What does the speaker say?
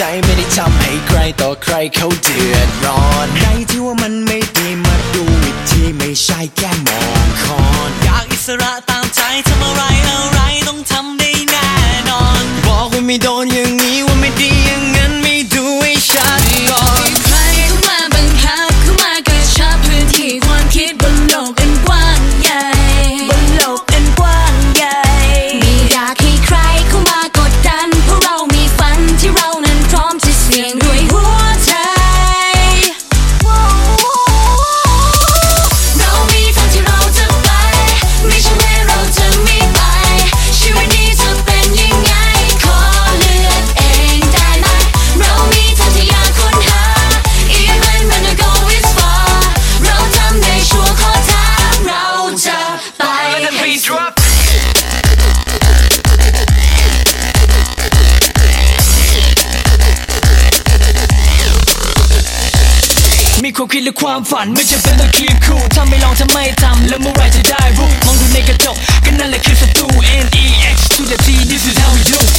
ใจไม่ได้ทำให้ใครต่อใครเขาเดือดร้อนใครที่ว่ามันไม่ดีมาดูอีกทีไม่ใช่แค่มองคอนอยากอิสระตามใจทำอะไรอะไรต้องทำได้แน่นอน บอกว่าไม่โดนอย่างนี้ว่าไม่ดี ความคิดและความฝัน ไม่จำเป็นต้องคีบคู่ถ้าไม่ลองจะไม่ทำแล้วเมื่อไรจะได้รู้มองดูในกระจกก็นั่นแหละคือศัตรู N E X to the T this is how we do